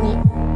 tell you.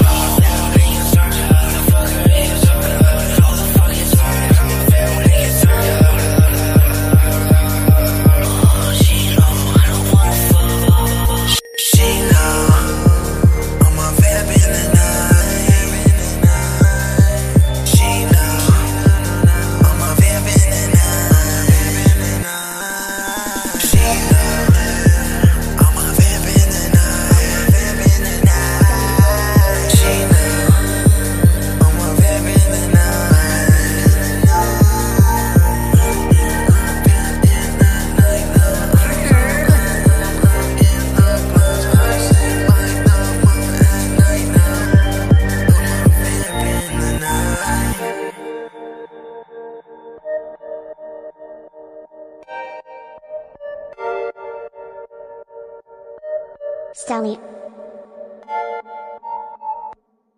Sally.